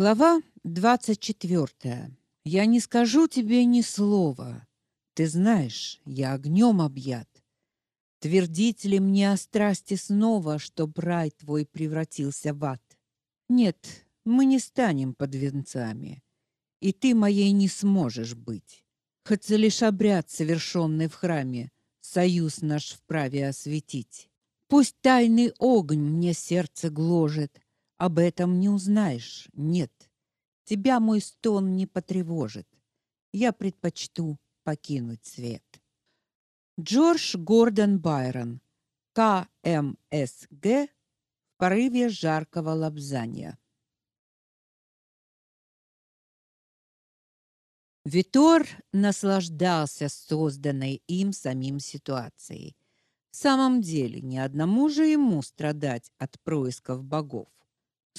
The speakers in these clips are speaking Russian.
Глава 24. Я не скажу тебе ни слова. Ты знаешь, я огнем объят. Твердить ли мне о страсти снова, чтоб рай твой превратился в ад? Нет, мы не станем под венцами, и ты моей не сможешь быть. Хоть лишь обряд, совершенный в храме, союз наш вправе осветить. Пусть тайный огонь мне сердце гложет, об этом не узнаешь, нет. Тебя мой стон не потревожит. Я предпочту покинуть свет. Джордж Гордон Байрон. КМСГ в порыве жаркого лобзания. Витор наслаждался созданной им самим ситуацией. В самом деле, ни одному же ему страдать от происков богов.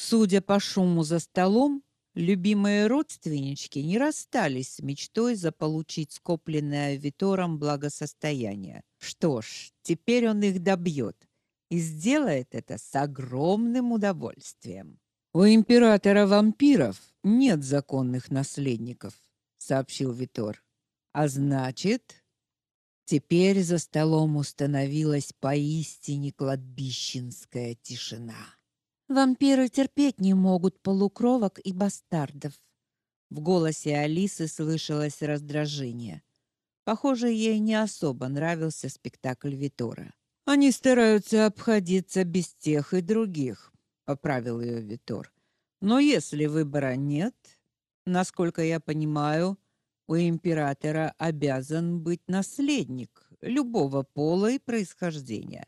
Судя по шуму за столом, любимые родственнички не расстались с мечтой заполучить скопленное Витором благосостояние. Что ж, теперь он их добьет и сделает это с огромным удовольствием. У императора вампиров нет законных наследников, сообщил Витор. А значит, теперь за столом установилась поистине кладбищенская тишина. Вампиры терпеть не могут полукровок и бастардов. В голосе Алисы слышалось раздражение. Похоже, ей не особо нравился спектакль Витора. Они стараются обходиться без тех и других, поправил ее Витор. Но если выбора нет, насколько я понимаю, у императора обязан быть наследник любого пола и происхождения.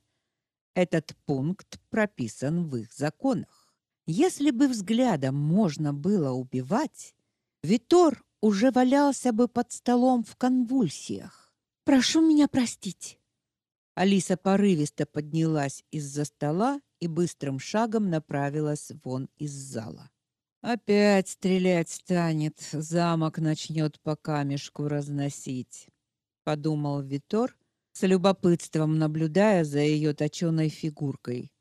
Этот пункт прописан в их законах. Если бы взглядом можно было убивать, Витор уже валялся бы под столом в конвульсиях. Прошу меня простить. Алиса порывисто поднялась из-за стола и быстрым шагом направилась вон из зала. Опять стрелять станет, замок начнет по камешку разносить, подумал Витор с любопытством наблюдая за ее точёной фигуркой,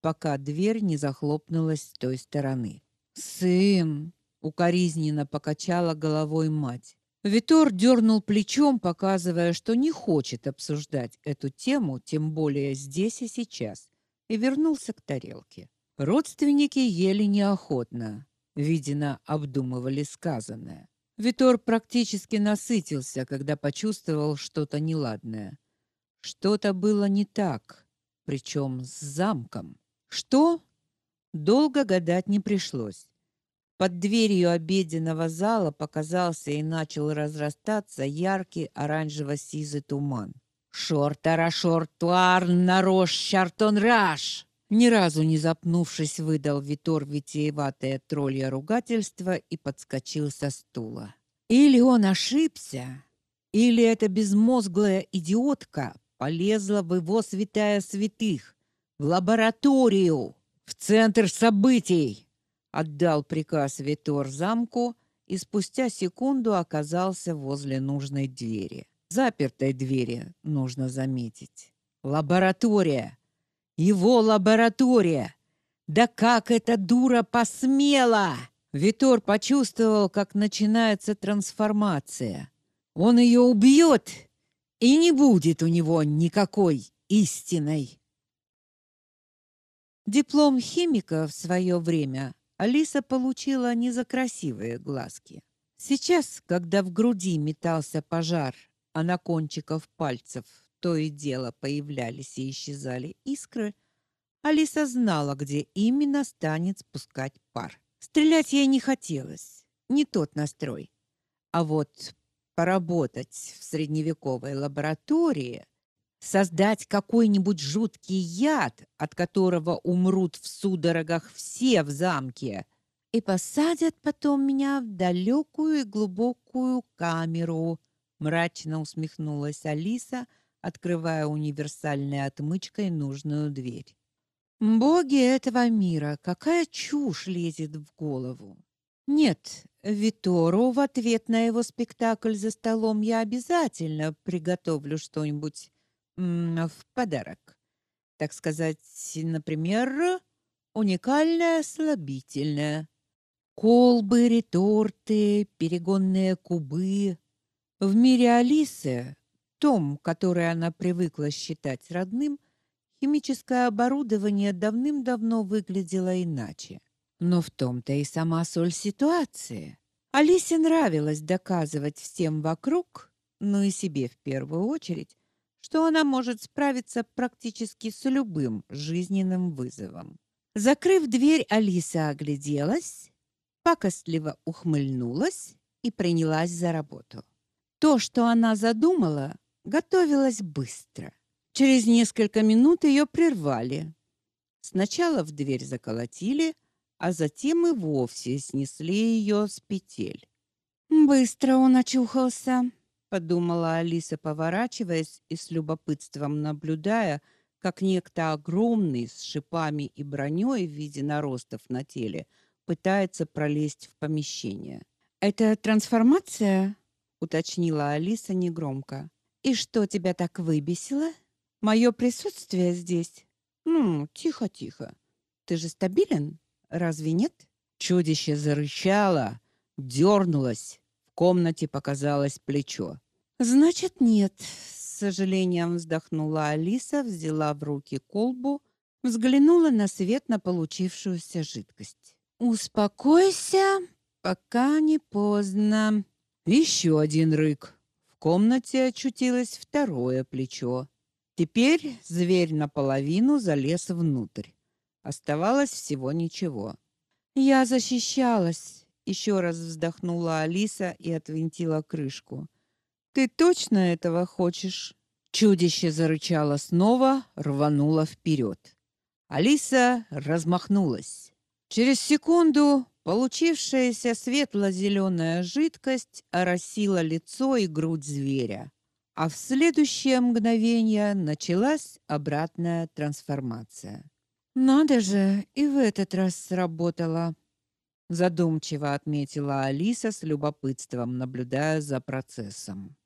пока дверь не захлопнулась с той стороны. «Сын!» — укоризненно покачала головой мать. Витор дернул плечом, показывая, что не хочет обсуждать эту тему, тем более здесь и сейчас, и вернулся к тарелке. Родственники ели неохотно, видимо, обдумывали сказанное. Витор практически насытился, когда почувствовал что-то неладное. Что-то было не так, причем с замком. Что? Долго гадать не пришлось. Под дверью обеденного зала показался и начал разрастаться яркий оранжево-сизый туман. «Шортара шортуар нарош чартон раш!» Ни разу не запнувшись, выдал Витор витиеватое троллье ругательство и подскочил со стула. Или он ошибся, или эта безмозглая идиотка полезла в его святая святых, в лабораторию, в центр событий. Отдал приказ Витор замку и спустя секунду оказался возле нужной двери. Запертой двери, нужно заметить. Лаборатория. Его лаборатория. Да как эта дура посмела! Витор почувствовал, как начинается трансформация. Он ее убьет и не будет у него никакой истиной. Диплом химика в свое время Алиса получила не за красивые глазки. Сейчас, когда в груди метался пожар, а на кончиках пальцев то и дело появлялись и исчезали искры, Алиса знала, где именно станет спускать пар. Стрелять ей не хотелось, не тот настрой. А вот поработать в средневековой лаборатории, создать какой-нибудь жуткий яд, от которого умрут в судорогах все в замке, и посадят потом меня в далекую и глубокую камеру, мрачно усмехнулась Алиса, открывая универсальной отмычкой нужную дверь. Боги этого мира, какая чушь лезет в голову. Нет, Витору в ответ на его спектакль за столом я обязательно приготовлю что-нибудь в подарок. Так сказать, например, уникальное слабительное. Колбы, реторты, перегонные кубы. В мире Алисы, том, который она привыкла считать родным, химическое оборудование давным-давно выглядело иначе. Но в том-то и сама соль ситуации. Алисе нравилось доказывать всем вокруг, ну и себе в первую очередь, что она может справиться практически с любым жизненным вызовом. Закрыв дверь, Алиса огляделась пакостливо ухмыльнулась и принялась за работу. То, что она задумала, готовилось быстро. Через несколько минут ее прервали. Сначала в дверь заколотили, а затем и вовсе снесли ее с петель. Быстро он очухался, подумала Алиса, поворачиваясь и с любопытством наблюдая, как некто огромный с шипами и броней в виде наростов на теле пытается пролезть в помещение. Это трансформация, уточнила Алиса негромко. И что тебя так выбесило? Мое присутствие здесь? Ну, тихо-тихо. Ты же стабилен? Разве нет? Чудище зарычало, дернулось. В комнате показалось плечо. Значит, нет, с сожалением вздохнула Алиса, взяла в руки колбу, взглянула на свет на получившуюся жидкость. Успокойся, пока не поздно. Еще один рык. В комнате очутилось второе плечо. Теперь зверь наполовину залез внутрь. Оставалось всего ничего. Я защищалась, еще раз вздохнула Алиса и отвинтила крышку. Ты точно этого хочешь? Чудище зарычало снова, рвануло вперед. Алиса размахнулась. Через секунду получившаяся светло зеленая жидкость оросила лицо и грудь зверя, а в следующее мгновение началась обратная трансформация. Надо же, и в этот раз сработало, задумчиво отметила Алиса с любопытством, наблюдая за процессом.